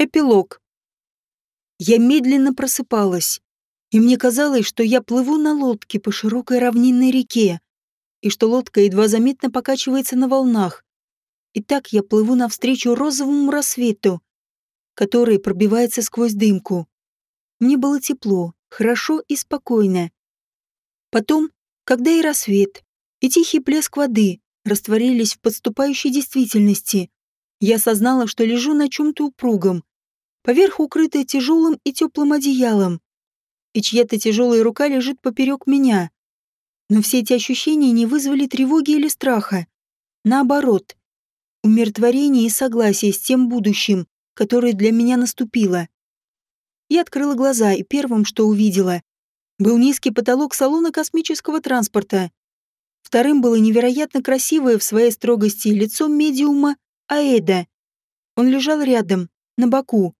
Эпилог. Я медленно просыпалась, и мне казалось, что я плыву на лодке по широкой равнинной реке, и что лодка едва заметно покачивается на волнах. И так я плыву навстречу розовому рассвету, который пробивается сквозь дымку. Мне было тепло, хорошо и спокойно. Потом, когда и рассвет, и тихий плеск воды растворились в подступающей действительности, я осознала, что лежу на чем-то упругом, поверх укрытая тяжелым и теплым одеялом, и чья-то тяжелая рука лежит поперек меня. Но все эти ощущения не вызвали тревоги или страха. Наоборот, умиротворение и согласие с тем будущим, которое для меня наступило. Я открыла глаза, и первым, что увидела, был низкий потолок салона космического транспорта. Вторым было невероятно красивое в своей строгости лицо медиума Аэда. Он лежал рядом, на боку,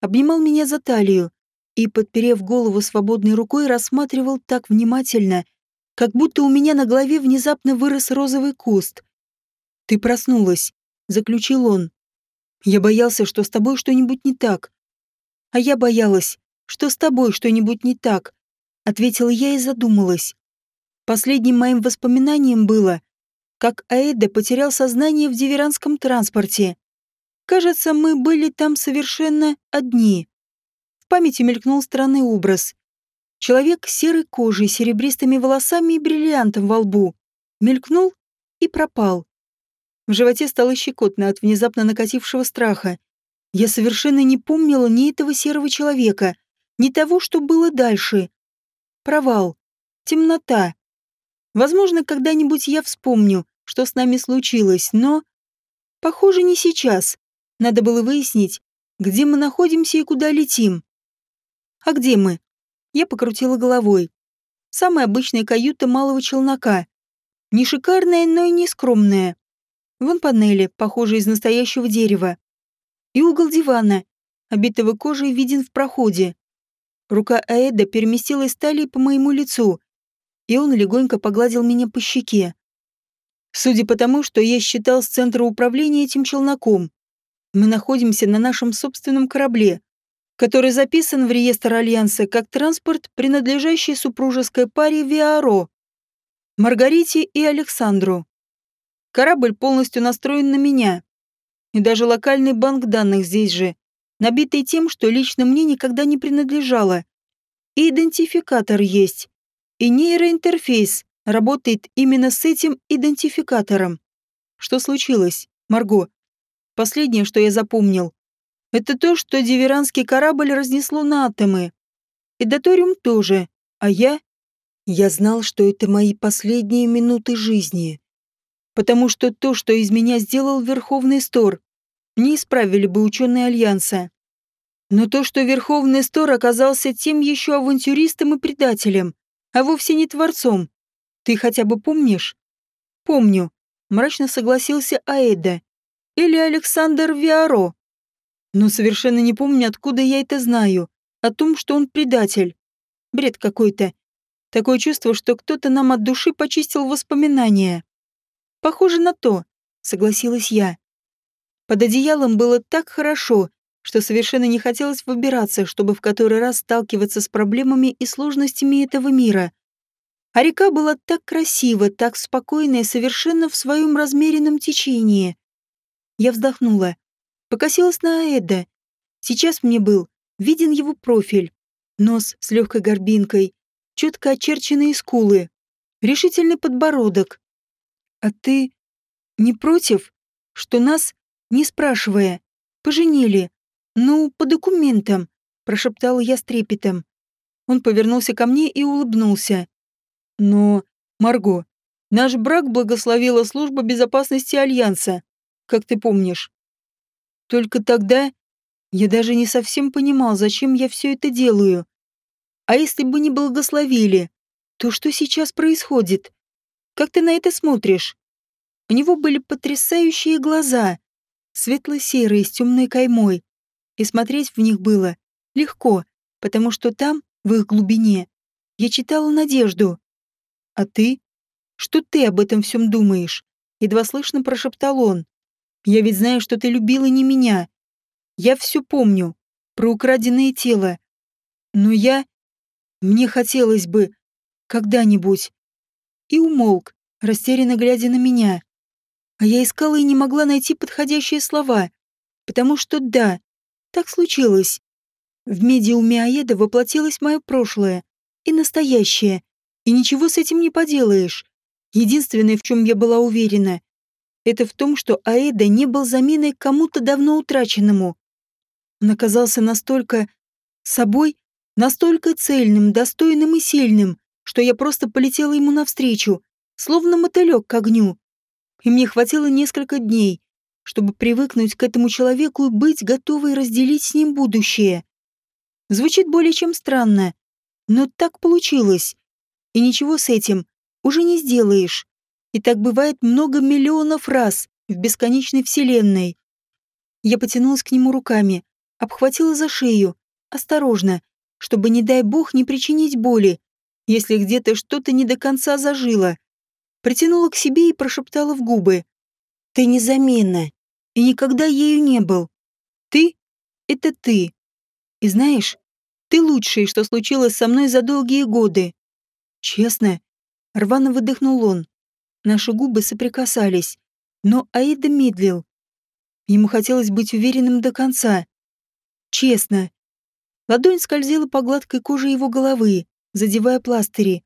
обнимал меня за талию и, подперев голову свободной рукой, рассматривал так внимательно, как будто у меня на голове внезапно вырос розовый куст. «Ты проснулась», — заключил он. «Я боялся, что с тобой что-нибудь не так». «А я боялась, что с тобой что-нибудь не так», — ответила я и задумалась. Последним моим воспоминанием было, как Аэда потерял сознание в диверанском транспорте. Кажется, мы были там совершенно одни. В памяти мелькнул странный образ. Человек с серой кожей, серебристыми волосами и бриллиантом во лбу. Мелькнул и пропал. В животе стало щекотно от внезапно накатившего страха. Я совершенно не помнила ни этого серого человека, ни того, что было дальше. Провал. Темнота. Возможно, когда-нибудь я вспомню, что с нами случилось, но... Похоже, не сейчас. Надо было выяснить, где мы находимся и куда летим. А где мы? Я покрутила головой. Самая обычная каюта малого челнока. Не шикарная, но и не скромная. Вон панели, похожие из настоящего дерева. И угол дивана, обитого кожей, виден в проходе. Рука Аэда переместилась талии по моему лицу, и он легонько погладил меня по щеке. Судя по тому, что я считал с центра управления этим челноком, мы находимся на нашем собственном корабле, который записан в реестр Альянса как транспорт, принадлежащий супружеской паре Виаро, Маргарите и Александру. Корабль полностью настроен на меня. И даже локальный банк данных здесь же, набитый тем, что лично мне никогда не принадлежало. И идентификатор есть. И нейроинтерфейс работает именно с этим идентификатором. Что случилось, Марго? Последнее, что я запомнил, это то, что диверанский корабль разнесло на атомы. И Доториум тоже. А я... Я знал, что это мои последние минуты жизни. Потому что то, что из меня сделал Верховный Стор, не исправили бы ученые Альянса. Но то, что Верховный Стор оказался тем еще авантюристом и предателем, а вовсе не творцом, ты хотя бы помнишь? Помню, мрачно согласился Аэда или Александр Виаро. Но совершенно не помню, откуда я это знаю. О том, что он предатель. Бред какой-то. Такое чувство, что кто-то нам от души почистил воспоминания. Похоже на то, согласилась я. Под одеялом было так хорошо, что совершенно не хотелось выбираться, чтобы в который раз сталкиваться с проблемами и сложностями этого мира. А река была так красива, так спокойна и совершенно в своем размеренном течении. Я вздохнула. Покосилась на Эда. Сейчас мне был виден его профиль. Нос с легкой горбинкой, четко очерченные скулы, решительный подбородок. А ты не против, что нас, не спрашивая, поженили? Ну, по документам, прошептала я с трепетом. Он повернулся ко мне и улыбнулся. Но, Марго, наш брак благословила служба безопасности Альянса как ты помнишь. Только тогда я даже не совсем понимал, зачем я все это делаю. А если бы не благословили, то что сейчас происходит? Как ты на это смотришь? У него были потрясающие глаза, светло-серые с темной каймой, и смотреть в них было легко, потому что там, в их глубине, я читала надежду. А ты? Что ты об этом всем думаешь? Едва слышно прошептал он. Я ведь знаю, что ты любила не меня. Я все помню. Про украденное тело. Но я... Мне хотелось бы... Когда-нибудь... И умолк, растерянно глядя на меня. А я искала и не могла найти подходящие слова. Потому что да, так случилось. В медиуме Аеда воплотилось мое прошлое и настоящее, и ничего с этим не поделаешь. Единственное, в чем я была уверена, это в том, что Аэда не был заменой кому-то давно утраченному. Он оказался настолько собой, настолько цельным, достойным и сильным, что я просто полетела ему навстречу, словно мотылек к огню. И мне хватило несколько дней, чтобы привыкнуть к этому человеку и быть готовой разделить с ним будущее. Звучит более чем странно, но так получилось. И ничего с этим уже не сделаешь. И так бывает много миллионов раз в бесконечной вселенной. Я потянулась к нему руками, обхватила за шею, осторожно, чтобы, не дай бог, не причинить боли, если где-то что-то не до конца зажило. Притянула к себе и прошептала в губы. «Ты незаменна, и никогда ею не был. Ты — это ты. И знаешь, ты лучшее, что случилось со мной за долгие годы. Честно, рвано выдохнул он. Наши губы соприкасались, но Аида медлил. Ему хотелось быть уверенным до конца. Честно. Ладонь скользила по гладкой коже его головы, задевая пластыри,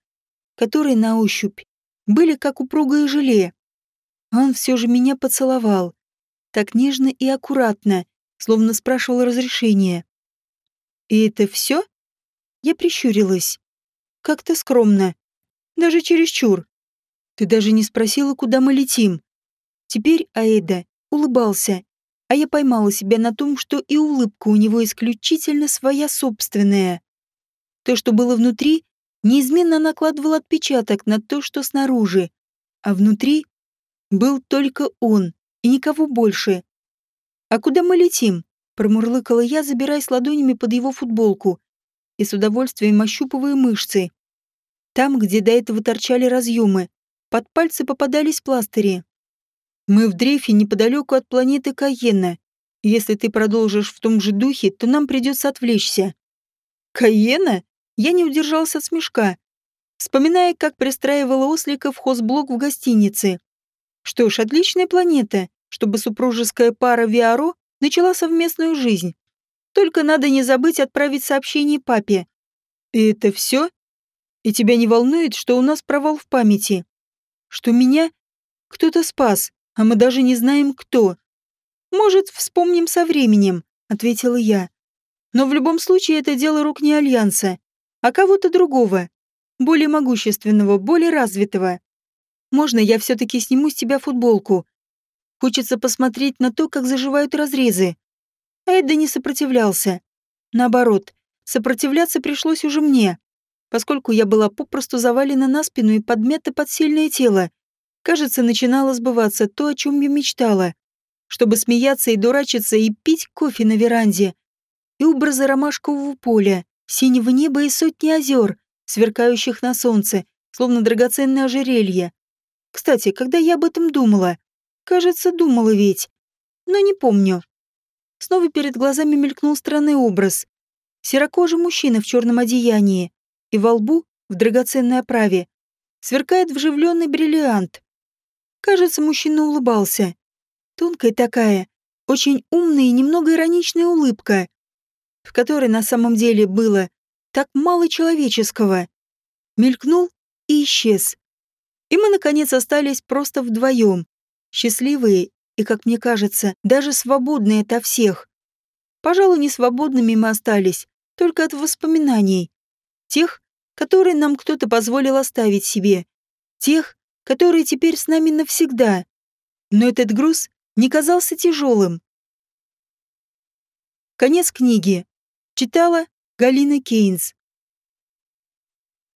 которые на ощупь были как упругое желе. Он все же меня поцеловал. Так нежно и аккуратно, словно спрашивал разрешения. «И это все?» Я прищурилась. Как-то скромно. Даже чересчур. Ты даже не спросила, куда мы летим. Теперь Аэда улыбался, а я поймала себя на том, что и улыбка у него исключительно своя собственная. То, что было внутри, неизменно накладывал отпечаток на то, что снаружи, а внутри был только он и никого больше. «А куда мы летим?» — промурлыкала я, забираясь ладонями под его футболку и с удовольствием ощупывая мышцы. Там, где до этого торчали разъемы, под пальцы попадались пластыри. Мы в дрейфе неподалеку от планеты Каена. Если ты продолжишь в том же духе, то нам придется отвлечься. Каена? Я не удержался от смешка, вспоминая, как пристраивала ослика в хозблок в гостинице. Что ж, отличная планета, чтобы супружеская пара Виаро начала совместную жизнь. Только надо не забыть отправить сообщение папе. И это все? И тебя не волнует, что у нас провал в памяти? Что меня кто-то спас, а мы даже не знаем кто. Может, вспомним со временем, ответила я. Но в любом случае это дело рук не Альянса, а кого-то другого, более могущественного, более развитого. Можно я все-таки сниму с тебя футболку? Хочется посмотреть на то, как заживают разрезы. А Эдда не сопротивлялся. Наоборот, сопротивляться пришлось уже мне поскольку я была попросту завалена на спину и подмята под сильное тело. Кажется, начинало сбываться то, о чем я мечтала. Чтобы смеяться и дурачиться, и пить кофе на веранде. И образы ромашкового поля, синего неба и сотни озер, сверкающих на солнце, словно драгоценное ожерелье. Кстати, когда я об этом думала? Кажется, думала ведь. Но не помню. Снова перед глазами мелькнул странный образ. Серокожий мужчина в черном одеянии, и во лбу, в драгоценной оправе, сверкает вживленный бриллиант. Кажется, мужчина улыбался. Тонкая такая, очень умная и немного ироничная улыбка, в которой на самом деле было так мало человеческого. Мелькнул и исчез. И мы, наконец, остались просто вдвоем, счастливые и, как мне кажется, даже свободные ото всех. Пожалуй, не свободными мы остались, только от воспоминаний. Тех, которые нам кто-то позволил оставить себе. Тех, которые теперь с нами навсегда. Но этот груз не казался тяжелым. Конец книги. Читала Галина Кейнс.